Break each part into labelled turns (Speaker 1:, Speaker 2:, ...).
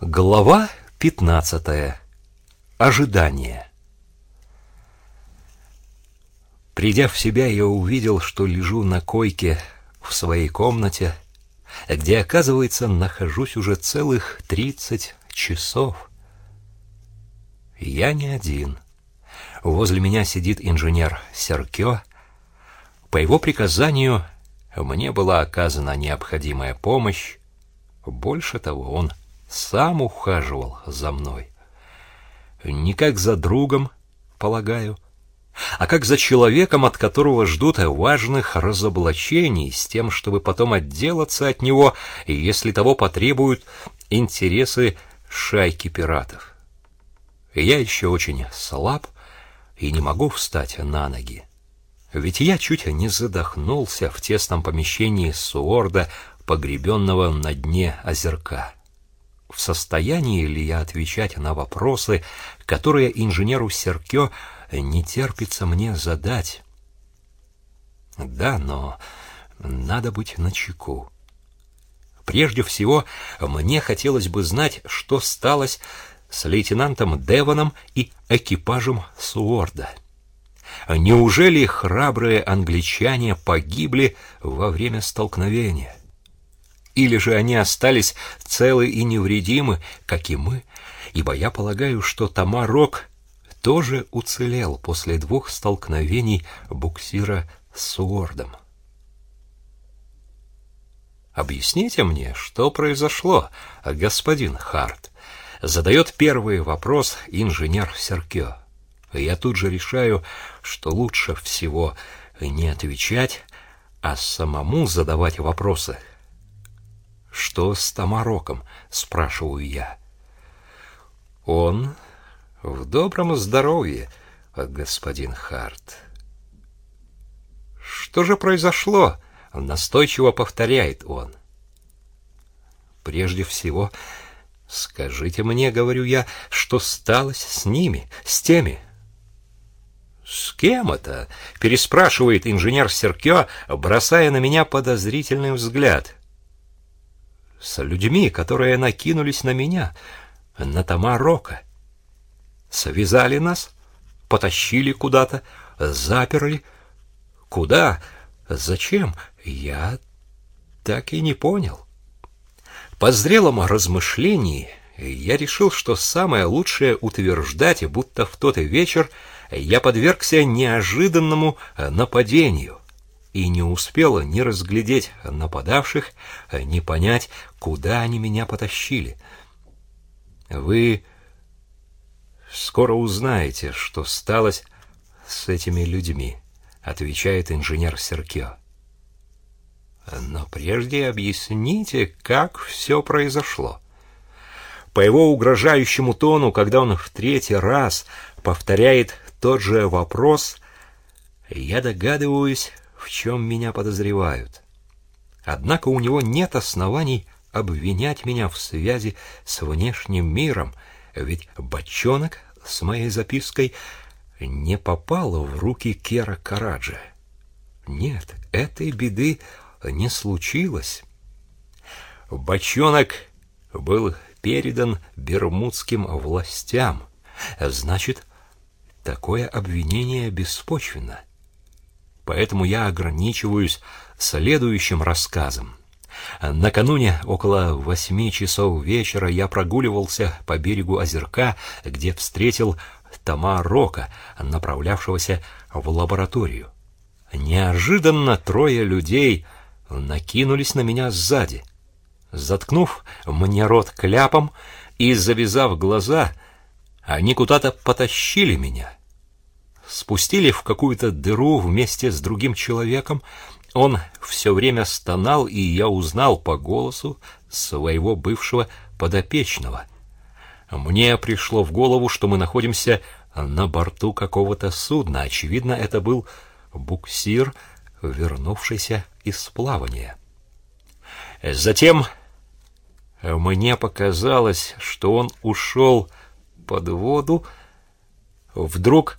Speaker 1: Глава 15. Ожидание. Придя в себя, я увидел, что лежу на койке в своей комнате, где, оказывается, нахожусь уже целых тридцать часов. Я не один. Возле меня сидит инженер Серкё. По его приказанию мне была оказана необходимая помощь. Больше того, он сам ухаживал за мной. Не как за другом, полагаю, а как за человеком, от которого ждут важных разоблачений, с тем, чтобы потом отделаться от него, если того потребуют интересы шайки пиратов. Я еще очень слаб и не могу встать на ноги. Ведь я чуть не задохнулся в тесном помещении Суорда, погребенного на дне озерка. В состоянии ли я отвечать на вопросы, которые инженеру Серкё не терпится мне задать? Да, но надо быть начеку. Прежде всего, мне хотелось бы знать, что сталось с лейтенантом Девоном и экипажем Суорда. Неужели храбрые англичане погибли во время столкновения? Или же они остались целы и невредимы, как и мы, ибо я полагаю, что Тамарок тоже уцелел после двух столкновений буксира с Уордом. Объясните мне, что произошло, господин Харт? Задает первый вопрос инженер Серкё. Я тут же решаю, что лучше всего не отвечать, а самому задавать вопросы — что с Тамароком? спрашиваю я. Он в добром здоровье, господин Харт. Что же произошло? настойчиво повторяет он. Прежде всего, скажите мне, говорю я, что сталось с ними, с теми. С кем это? переспрашивает инженер Серкё, бросая на меня подозрительный взгляд с людьми, которые накинулись на меня, на Тома Рока. Связали нас, потащили куда-то, заперли. Куда? Зачем? Я так и не понял. По зрелому размышлении я решил, что самое лучшее утверждать, будто в тот вечер я подвергся неожиданному нападению и не успела ни разглядеть нападавших, ни понять, куда они меня потащили. Вы скоро узнаете, что сталось с этими людьми, отвечает инженер Серкё. Но прежде объясните, как все произошло. По его угрожающему тону, когда он в третий раз повторяет тот же вопрос, я догадываюсь, в чем меня подозревают. Однако у него нет оснований обвинять меня в связи с внешним миром, ведь бочонок с моей запиской не попал в руки Кера Караджа. Нет, этой беды не случилось. Бочонок был передан бермудским властям. Значит, такое обвинение беспочвенно. Поэтому я ограничиваюсь следующим рассказом. Накануне около восьми часов вечера я прогуливался по берегу озерка, где встретил Тома направлявшегося в лабораторию. Неожиданно трое людей накинулись на меня сзади. Заткнув мне рот кляпом и завязав глаза, они куда-то потащили меня спустили в какую-то дыру вместе с другим человеком. Он все время стонал, и я узнал по голосу своего бывшего подопечного. Мне пришло в голову, что мы находимся на борту какого-то судна. Очевидно, это был буксир, вернувшийся из плавания. Затем мне показалось, что он ушел под воду. Вдруг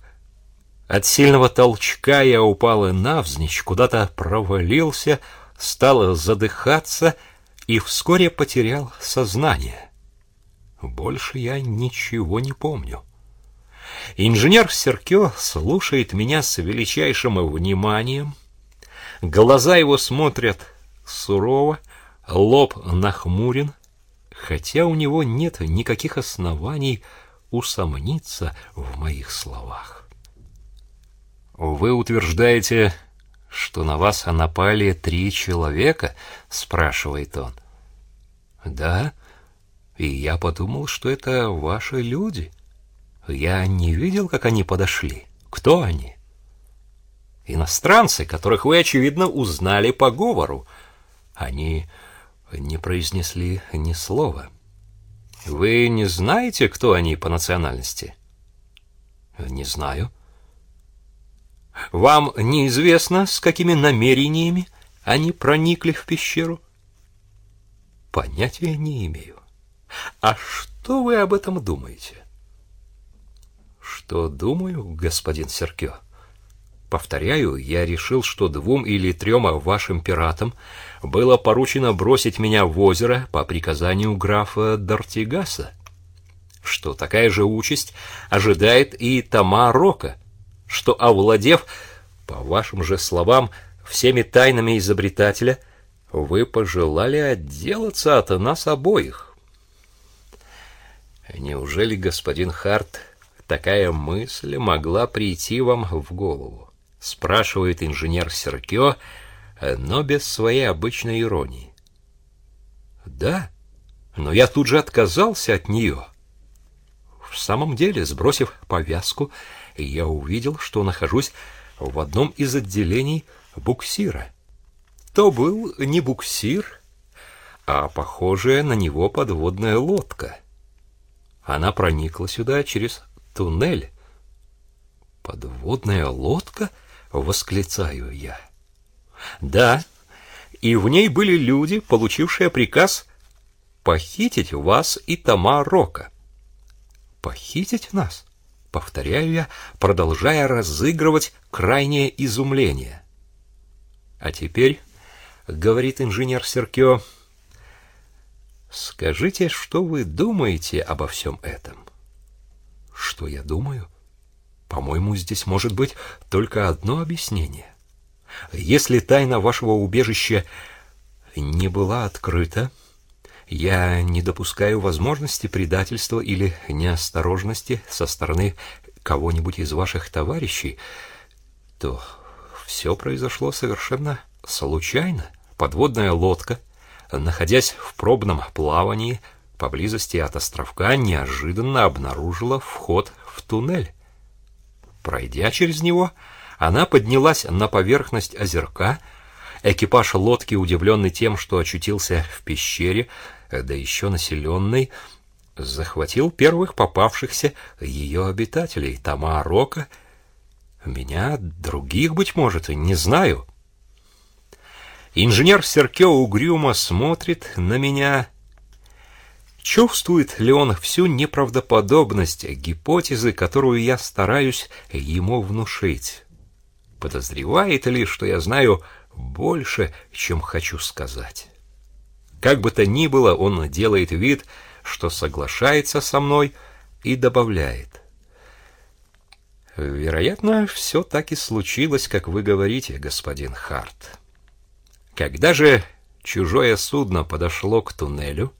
Speaker 1: от сильного толчка я упал и навзничь, куда-то провалился, стал задыхаться и вскоре потерял сознание. Больше я ничего не помню. Инженер Серкё слушает меня с величайшим вниманием. Глаза его смотрят сурово, лоб нахмурен, хотя у него нет никаких оснований усомниться в моих словах. Вы утверждаете, что на вас напали три человека? спрашивает он. Да, и я подумал, что это ваши люди. Я не видел, как они подошли. Кто они? Иностранцы, которых вы, очевидно, узнали по говору. Они не произнесли ни слова. Вы не знаете, кто они по национальности? Не знаю. Вам неизвестно, с какими намерениями они проникли в пещеру? Понятия не имею. А что вы об этом думаете? Что думаю, господин Серкё? Повторяю, я решил, что двум или трем вашим пиратам было поручено бросить меня в озеро по приказанию графа Дартигаса, что такая же участь ожидает и Тома Рока, что, овладев, по вашим же словам, всеми тайнами изобретателя, вы пожелали отделаться от нас обоих. Неужели, господин Харт, такая мысль могла прийти вам в голову? Спрашивает инженер Серкё, но без своей обычной иронии. Да, но я тут же отказался от нее. В самом деле, сбросив повязку, я увидел, что нахожусь в одном из отделений буксира. То был не буксир, а похожая на него подводная лодка. Она проникла сюда через туннель. Подводная лодка, восклицаю я. Да, и в ней были люди, получившие приказ похитить вас и Тома Рока. Похитить нас? Повторяю я, продолжая разыгрывать крайнее изумление. А теперь, говорит инженер Серкё, скажите, что вы думаете обо всем этом? Что я думаю? По-моему, здесь может быть только одно объяснение. Если тайна вашего убежища не была открыта, я не допускаю возможности предательства или неосторожности со стороны кого-нибудь из ваших товарищей, то все произошло совершенно случайно. Подводная лодка, находясь в пробном плавании поблизости от островка, неожиданно обнаружила вход в туннель. Пройдя через него, она поднялась на поверхность озерка. Экипаж лодки, удивленный тем, что очутился в пещере, да еще населенной, захватил первых попавшихся ее обитателей, Тома Рока, меня, других, быть может, не знаю. Инженер Серкё угрюмо смотрит на меня. Чувствует ли он всю неправдоподобность гипотезы, которую я стараюсь ему внушить? подозревает ли, что я знаю больше, чем хочу сказать. Как бы то ни было, он делает вид, что соглашается со мной и добавляет. Вероятно, все так и случилось, как вы говорите, господин Харт. Когда же чужое судно подошло к туннелю,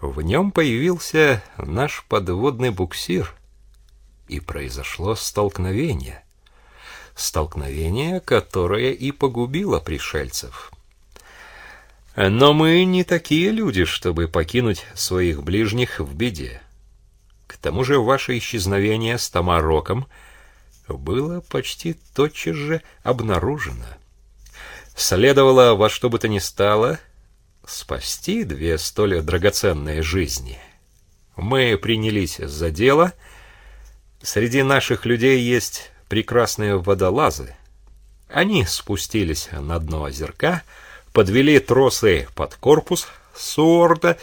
Speaker 1: в нем появился наш подводный буксир, и произошло столкновение столкновение, которое и погубило пришельцев. Но мы не такие люди, чтобы покинуть своих ближних в беде. К тому же ваше исчезновение с Тамароком было почти тотчас же обнаружено. Следовало во что бы то ни стало спасти две столь драгоценные жизни. Мы принялись за дело. Среди наших людей есть прекрасные водолазы. Они спустились на дно озерка, подвели тросы под корпус Суорда.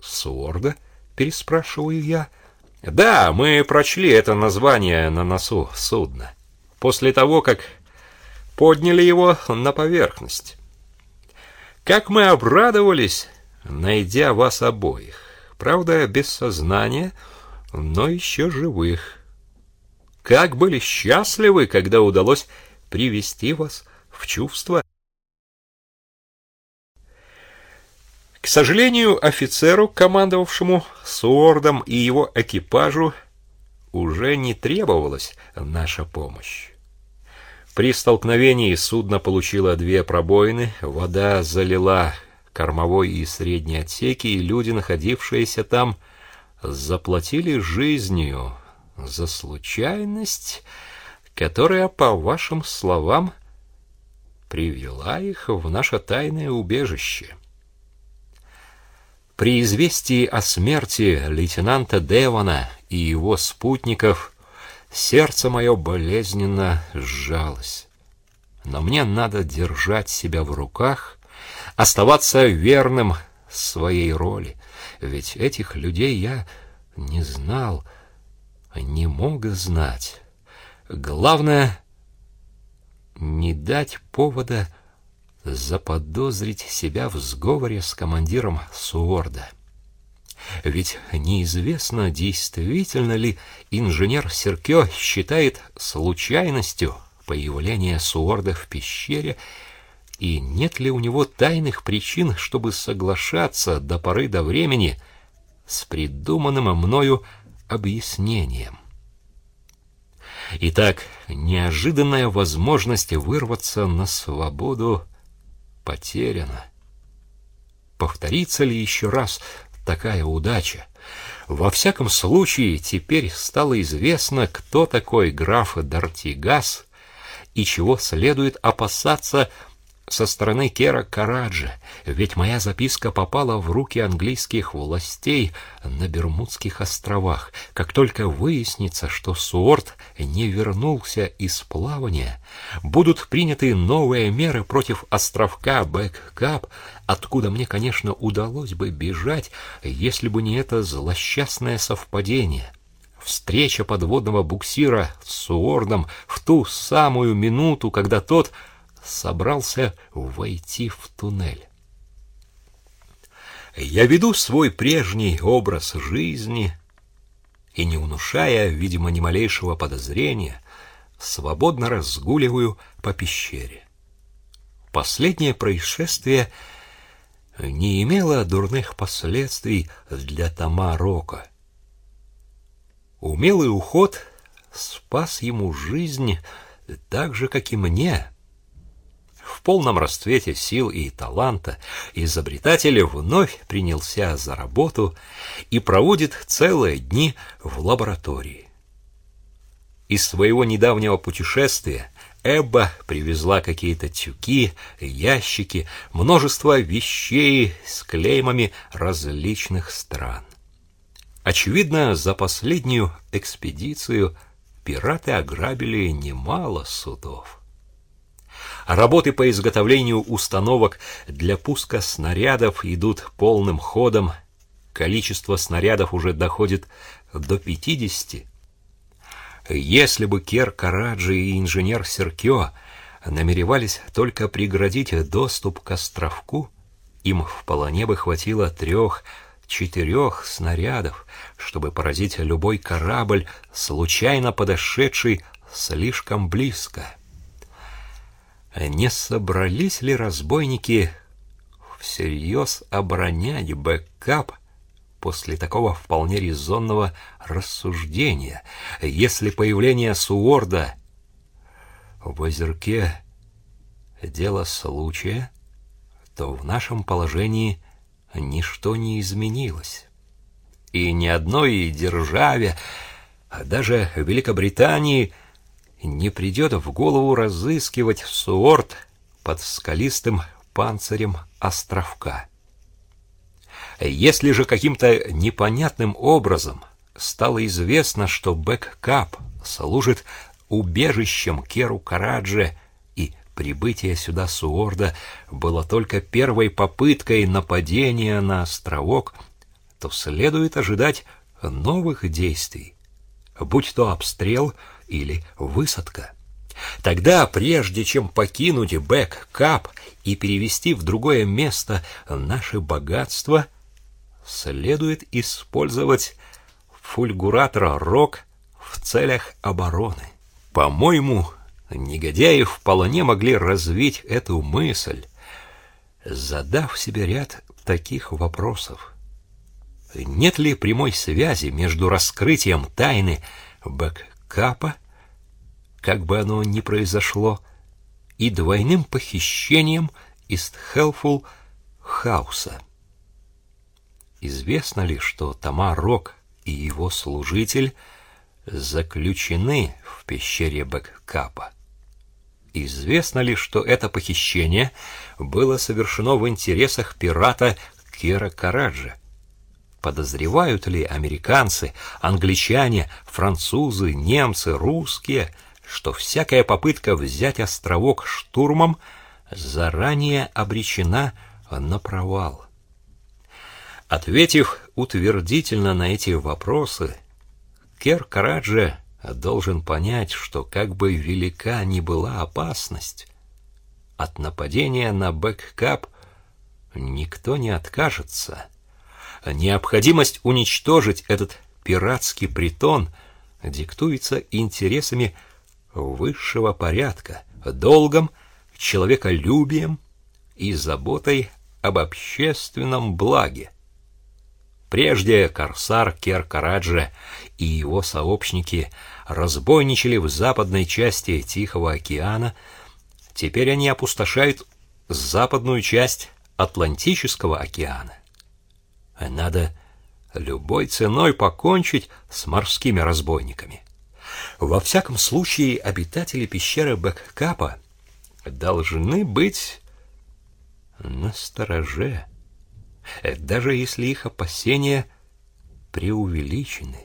Speaker 1: Суорда? Переспрашиваю я. Да, мы прочли это название на носу судна. После того, как подняли его на поверхность. Как мы обрадовались, найдя вас обоих. правда, без сознания, но еще живых. Как были счастливы, когда удалось привести вас в чувство. К сожалению, офицеру, командовавшему Суордом и его экипажу, уже не требовалась наша помощь. При столкновении судно получило две пробоины, вода залила кормовой и средний отсеки, и люди, находившиеся там, заплатили жизнью за случайность, которая, по вашим словам, привела их в наше тайное убежище. При известии о смерти лейтенанта Девона и его спутников сердце мое болезненно сжалось. Но мне надо держать себя в руках, оставаться верным своей роли, ведь этих людей я не знал, не мог знать. Главное — не дать повода заподозрить себя в сговоре с командиром Суорда. Ведь неизвестно, действительно ли инженер Серкё считает случайностью появление Суорда в пещере, и нет ли у него тайных причин, чтобы соглашаться до поры до времени с придуманным мною объяснением. Итак, неожиданная возможность вырваться на свободу потеряна. Повторится ли еще раз такая удача? Во всяком случае, теперь стало известно, кто такой граф Дартигас и чего следует опасаться со стороны Кера Караджа, ведь моя записка попала в руки английских властей на Бермудских островах. Как только выяснится, что Суорт не вернулся из плавания, будут приняты новые меры против островка Бэккап, откуда мне, конечно, удалось бы бежать, если бы не это злосчастное совпадение. Встреча подводного буксира с Суордом в ту самую минуту, когда тот собрался войти в туннель. Я веду свой прежний образ жизни и, не внушая, видимо, ни малейшего подозрения, свободно разгуливаю по пещере. Последнее происшествие не имело дурных последствий для Тома Рока. Умелый уход спас ему жизнь так же, как и мне — в полном расцвете сил и таланта изобретатель вновь принялся за работу и проводит целые дни в лаборатории. Из своего недавнего путешествия Эбба привезла какие-то тюки, ящики, множество вещей с клеймами различных стран. Очевидно, за последнюю экспедицию пираты ограбили немало судов. Работы по изготовлению установок для пуска снарядов идут полным ходом. Количество снарядов уже доходит до 50. Если бы Кер Караджи и инженер Серкё намеревались только преградить доступ к островку, им вполне бы хватило трех-четырех снарядов, чтобы поразить любой корабль, случайно подошедший слишком близко. Не собрались ли разбойники всерьез оборонять Бэк-Кап после такого вполне резонного рассуждения, если появление Суорда в озерке дело случая, то в нашем положении ничто не изменилось. И ни одной державе, а даже Великобритании – не придет в голову разыскивать Суорд под скалистым панцирем островка. Если же каким-то непонятным образом стало известно, что Бэккап служит убежищем Керу Карадже, и прибытие сюда Суорда было только первой попыткой нападения на островок, то следует ожидать новых действий, будь то обстрел — или высадка. Тогда, прежде чем покинуть Бэк-Кап и перевести в другое место наше богатство, следует использовать фульгуратор Рок в целях обороны. По-моему, негодяи вполне могли развить эту мысль, задав себе ряд таких вопросов. Нет ли прямой связи между раскрытием тайны бэккапа, как бы оно ни произошло, и двойным похищением из Хелфул Хауса? Известно ли, что Тома Рок и его служитель заключены в пещере Бэккапа? Известно ли, что это похищение было совершено в интересах пирата Кира Караджа? Подозревают ли американцы, англичане, французы, немцы, русские, что всякая попытка взять островок штурмом заранее обречена на провал? Ответив утвердительно на эти вопросы, Кер Караджа должен понять, что как бы велика ни была опасность, от нападения на бэккап никто не откажется. Необходимость уничтожить этот пиратский притон диктуется интересами высшего порядка, долгом, человеколюбием и заботой об общественном благе. Прежде корсар Кер-Караджа и его сообщники разбойничали в западной части Тихого океана, теперь они опустошают западную часть Атлантического океана. Надо любой ценой покончить с морскими разбойниками. Во всяком случае, обитатели пещеры Бэккапа должны быть на стороже даже если их опасения преувеличены.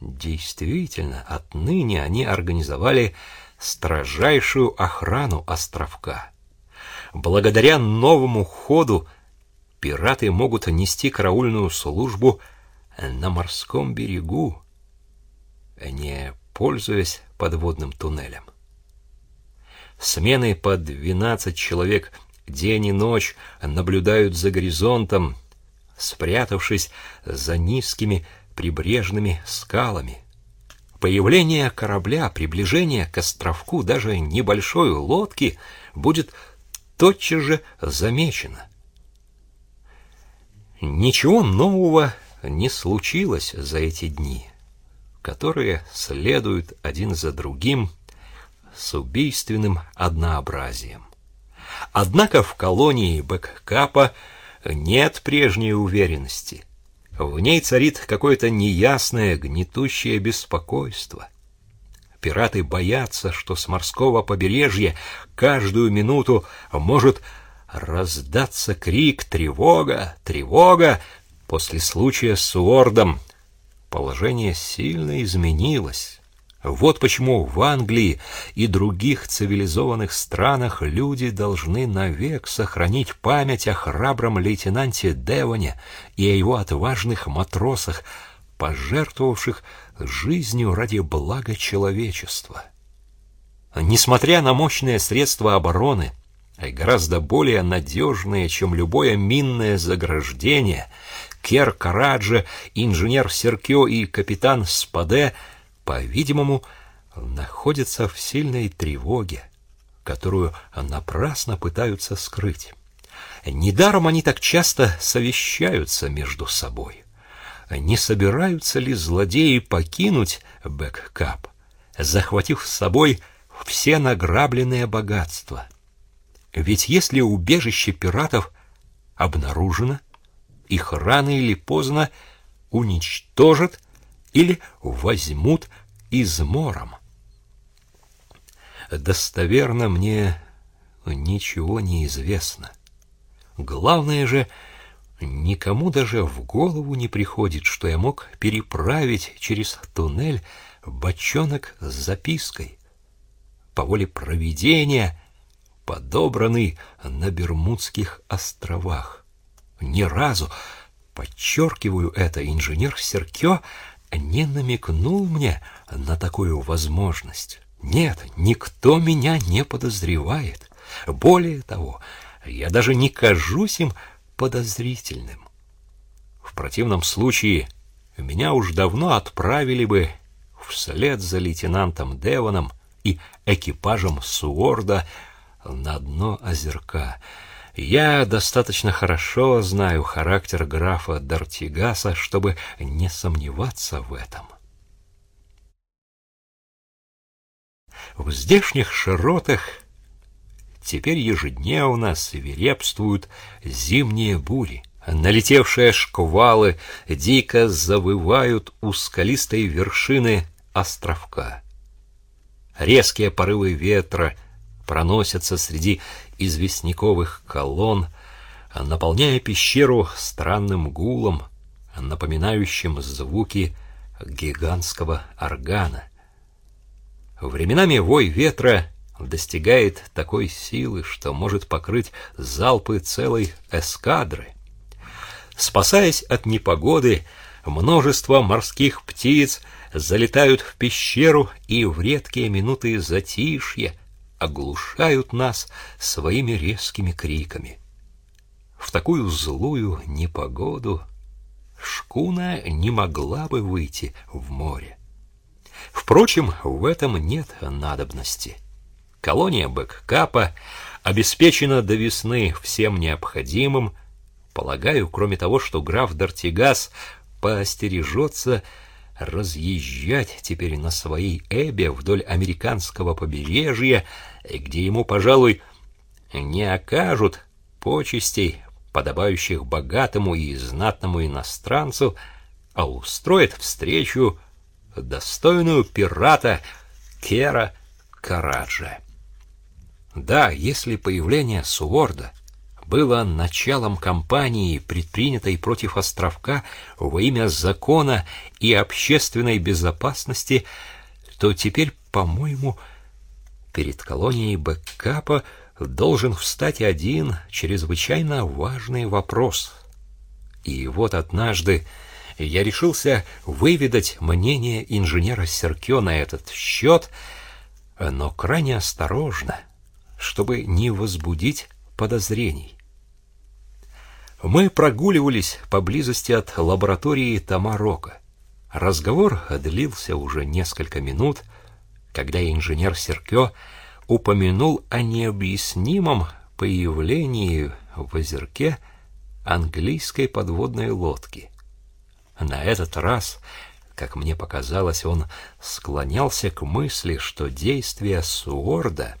Speaker 1: Действительно, отныне они организовали строжайшую охрану островка. Благодаря новому ходу пираты могут нести караульную службу на морском берегу, не пользуясь подводным туннелем. Смены по 12 человек день и ночь наблюдают за горизонтом, спрятавшись за низкими прибрежными скалами. Появление корабля, приближение к островку даже небольшой лодки будет тотчас же замечено. Ничего нового не случилось за эти дни, которые следуют один за другим с убийственным однообразием. Однако в колонии Бэккапа нет прежней уверенности. В ней царит какое-то неясное, гнетущее беспокойство. Пираты боятся, что с морского побережья каждую минуту может раздаться крик «Тревога! Тревога!» После случая с Уордом положение сильно изменилось. Вот почему в Англии и других цивилизованных странах люди должны навек сохранить память о храбром лейтенанте Девоне и о его отважных матросах, пожертвовавших жизнью ради блага человечества. Несмотря на мощные средства обороны, гораздо более надежные, чем любое минное заграждение, Кер Караджа, инженер Серкио и капитан Спаде — по-видимому, находятся в сильной тревоге, которую напрасно пытаются скрыть. Недаром они так часто совещаются между собой. Не собираются ли злодеи покинуть Бэккап, захватив с собой все награбленные богатства? Ведь если убежище пиратов обнаружено, их рано или поздно уничтожат или возьмут измором. Достоверно мне ничего не известно. Главное же, никому даже в голову не приходит, что я мог переправить через туннель бочонок с запиской. По воле провидения, подобранный на Бермудских островах. Ни разу, подчеркиваю это, инженер Серкё не намекнул мне на такую возможность. Нет, никто меня не подозревает. Более того, я даже не кажусь им подозрительным. противном случае меня уж давно отправили бы вслед за лейтенантом Девоном и экипажем Суорда на дно озерка. Я достаточно хорошо знаю характер графа Дартигаса, чтобы не сомневаться в этом. В здешних широтах теперь ежедневно свирепствуют зимние бури. Налетевшие шквалы дико завывают у скалистой вершины островка. Резкие порывы ветра проносятся среди известняковых колонн, наполняя пещеру странным гулом, напоминающим звуки гигантского органа. Временами вой ветра достигает такой силы, что может покрыть залпы целой эскадры. Спасаясь от непогоды, множество морских птиц залетают в пещеру и в редкие минуты затишья оглушают нас своими резкими криками. В такую злую непогоду шкуна не могла бы выйти в море. Впрочем, в этом нет надобности. Колония Бэккапа обеспечена до весны всем необходимым, полагаю, кроме того, что граф Дартигас поостережется разъезжать теперь на своей Эбе вдоль американского побережья, где ему, пожалуй, не окажут почестей, подобающих богатому и знатному иностранцу, а устроит встречу, достойную пирата Кера Караджа. Да, если появление Суворда — было началом кампании, предпринятой против островка во имя закона и общественной безопасности, то теперь, по-моему, перед колонией бэккапа должен встать один чрезвычайно важный вопрос. И вот однажды я решился выведать мнение инженера Серкё на этот счет, но крайне осторожно, чтобы не возбудить подозрений. Мы прогуливались поблизости от лаборатории Тамарока. Разговор длился уже несколько минут, когда инженер Серкё упомянул о необъяснимом появлении в озерке английской подводной лодки. На этот раз, как мне показалось, он склонялся к мысли, что действия Суорда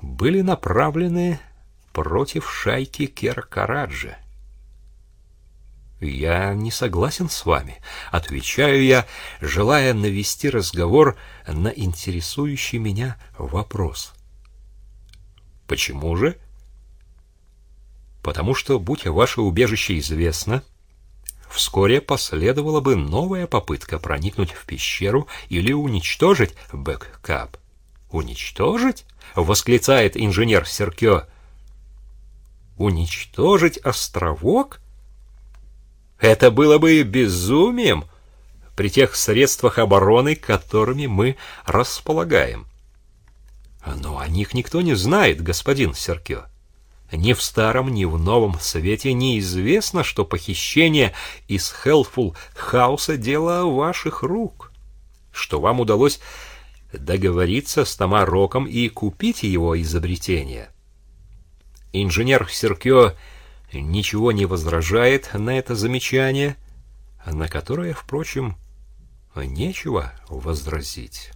Speaker 1: были направлены против шайки Керкараджа. «Я не согласен с вами», — отвечаю я, желая навести разговор на интересующий меня вопрос. «Почему же?» «Потому что, будь ваше убежище известно, вскоре последовала бы новая попытка проникнуть в пещеру или уничтожить бэккап». «Уничтожить?» — восклицает инженер Серкё уничтожить островок? Это было бы безумием при тех средствах обороны, которыми мы располагаем. Но о них никто не знает, господин Серкё. Ни в старом, ни в новом свете неизвестно, что похищение из Хелфул Хауса — дело ваших рук, что вам удалось договориться с Тамароком и купить его изобретение. Инженер Серкё ничего не возражает на это замечание, на которое, впрочем, нечего возразить.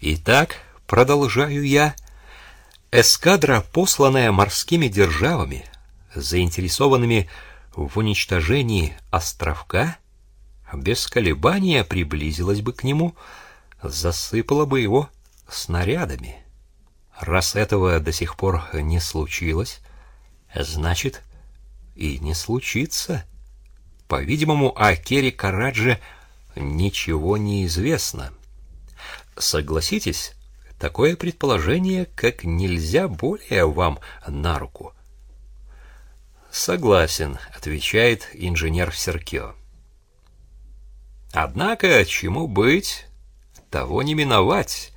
Speaker 1: Итак, продолжаю я, эскадра, посланная морскими державами, заинтересованными в уничтожении островка, без колебания приблизилась бы к нему, засыпала бы его снарядами. Раз этого до сих пор не случилось, значит, и не случится. По-видимому, о Керри Карадже ничего не известно. Согласитесь, такое предположение как нельзя более вам на руку. Согласен, отвечает инженер Серкё. Однако, чему быть, того не миновать.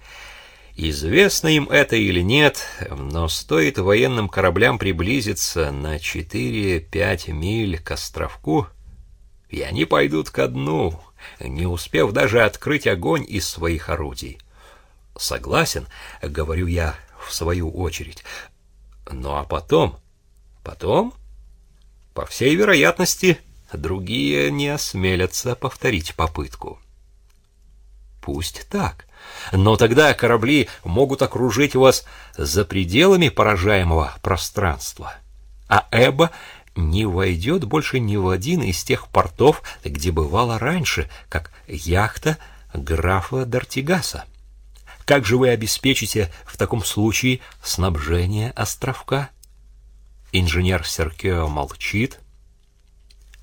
Speaker 1: Известно им это или нет, но стоит военным кораблям приблизиться на 4-5 миль к островку, и они пойдут ко дну, не успев даже открыть огонь из своих орудий. Согласен, говорю я в свою очередь. Ну а потом, потом, по всей вероятности, другие не осмелятся повторить попытку. Пусть так. Но тогда корабли могут окружить вас за пределами поражаемого пространства. А Эба не войдет больше ни в один из тех портов, где бывало раньше, как яхта графа Дартигаса. Как же вы обеспечите в таком случае снабжение островка? Инженер Серкео молчит.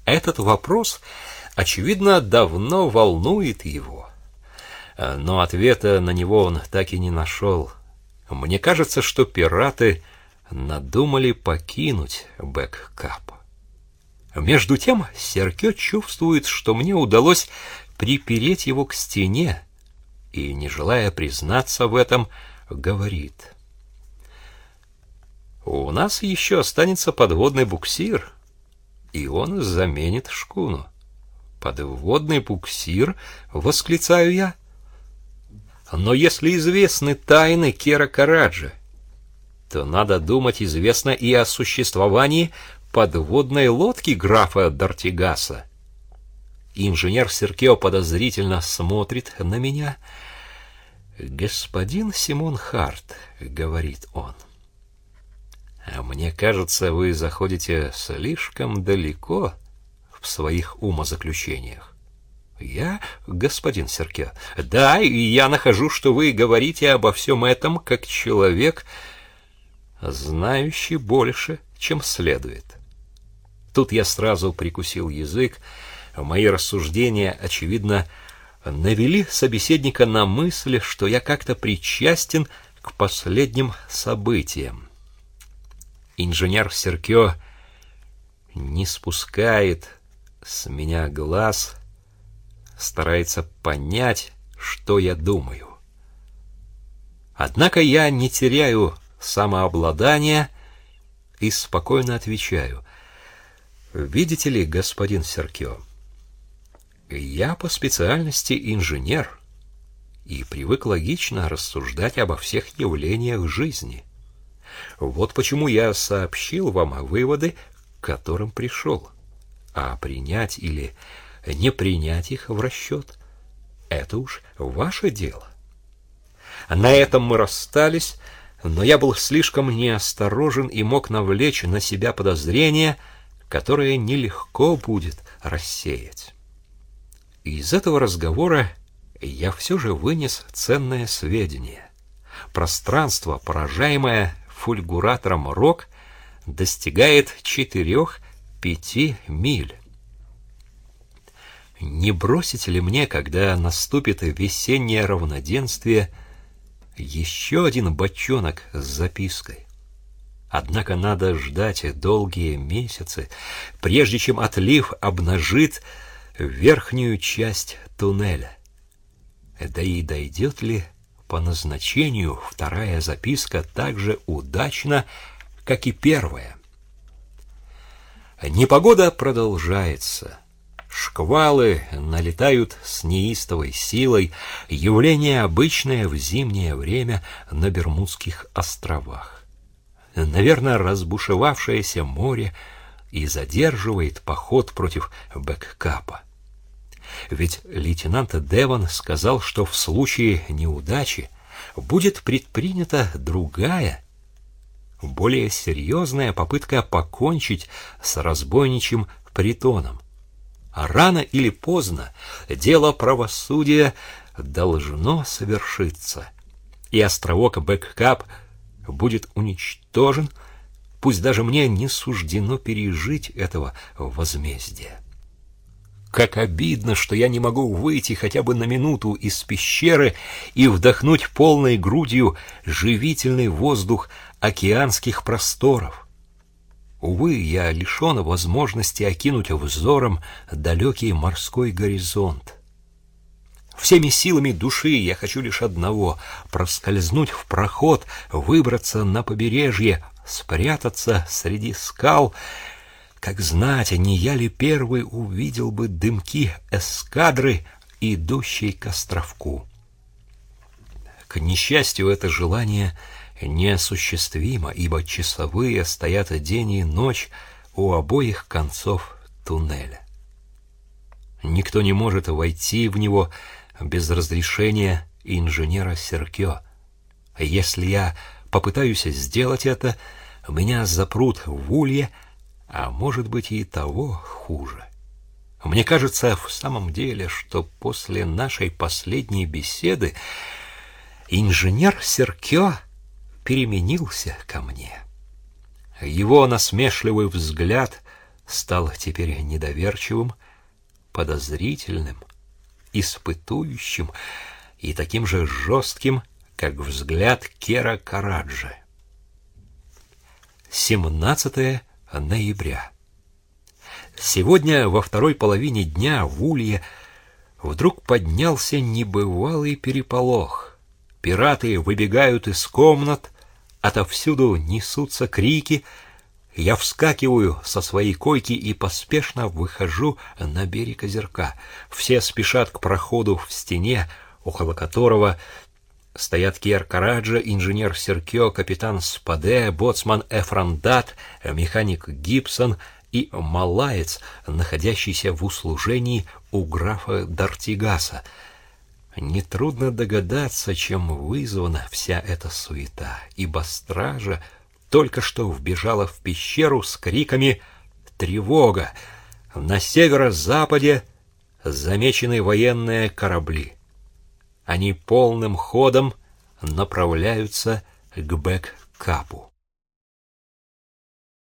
Speaker 1: Этот вопрос, очевидно, давно волнует его. Но ответа на него он так и не нашел. Мне кажется, что пираты надумали покинуть Бэккап. Между тем Серкё чувствует, что мне удалось припереть его к стене, и, не желая признаться в этом, говорит. «У нас еще останется подводный буксир, и он заменит шкуну». «Подводный буксир?» — восклицаю я. «Но если известны тайны Кера Караджа, то, надо думать, известно и о существовании подводной лодки графа Дартигаса». Инженер Серкео подозрительно смотрит на меня — «Господин Симон Харт», — говорит он, — «мне кажется, вы заходите слишком далеко в своих умозаключениях». «Я, господин Серке, да, и я нахожу, что вы говорите обо всем этом как человек, знающий больше, чем следует». Тут я сразу прикусил язык, мои рассуждения, очевидно, — навели собеседника на мысль, что я как-то причастен к последним событиям. Инженер Серкё не спускает с меня глаз, старается понять, что я думаю. Однако я не теряю самообладания и спокойно отвечаю. «Видите ли, господин Серкё, я по специальности инженер и привык логично рассуждать обо всех явлениях жизни. Вот почему я сообщил вам выводы, к которым пришел. А принять или не принять их в расчет — это уж ваше дело. На этом мы расстались, но я был слишком неосторожен и мог навлечь на себя подозрения, которые нелегко будет рассеять. Из этого разговора я все же вынес ценное сведение. Пространство, поражаемое фульгуратором рок, достигает четырех-пяти миль. Не бросите ли мне, когда наступит весеннее равноденствие, еще один бочонок с запиской? Однако надо ждать долгие месяцы, прежде чем отлив обнажит верхнюю часть туннеля. Да и дойдет ли по назначению вторая записка так же удачно, как и первая? Непогода продолжается. Шквалы налетают с неистовой силой, явление обычное в зимнее время на Бермудских островах. Наверное, разбушевавшееся море и задерживает поход против Бэккапа. Ведь лейтенант Деван сказал, что в случае неудачи будет предпринята другая, более серьезная попытка покончить с разбойничьим притоном. А рано или поздно дело правосудия должно совершиться, и островок Бэккап будет уничтожен Пусть даже мне не суждено пережить этого возмездия. Как обидно, что я не могу выйти хотя бы на минуту из пещеры и вдохнуть полной грудью живительный воздух океанских просторов. Увы, я лишен возможности окинуть взором далекий морской горизонт. Всеми силами души я хочу лишь одного — проскользнуть в проход, выбраться на побережье, спрятаться среди скал. Как знать, не я ли первый увидел бы дымки эскадры, идущей к островку. К несчастью, это желание неосуществимо, ибо часовые стоят день и ночь у обоих концов туннеля. Никто не может войти в него без разрешения инженера Серкё. Если я попытаюсь сделать это, меня запрут в улье, а может быть и того хуже. Мне кажется в самом деле, что после нашей последней беседы инженер Серкё переменился ко мне. Его насмешливый взгляд стал теперь недоверчивым, подозрительным, испытующим и таким же жестким, как взгляд Кера Караджи. 17 ноября. Сегодня во второй половине дня в Улье вдруг поднялся небывалый переполох. Пираты выбегают из комнат, отовсюду несутся крики. Я вскакиваю со своей койки и поспешно выхожу на берег озерка. Все спешат к проходу в стене, около которого стоят Кьер Караджа, инженер Серкё, капитан Спаде, боцман Эфрандат, механик Гибсон и малаец, находящийся в услужении у графа Дартигаса. Нетрудно догадаться, чем вызвана вся эта суета, ибо стража только что вбежала в пещеру с криками «Тревога!» На северо-западе замечены военные корабли. Они полным ходом направляются к Бэк-Капу.